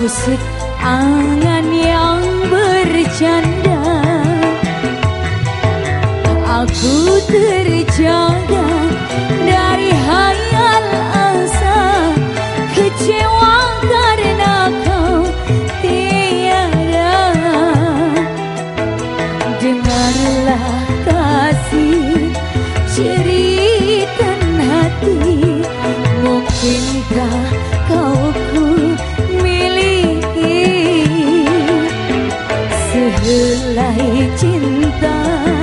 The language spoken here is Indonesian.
musik angan yang bercanda. Aku terjaga berlai cinta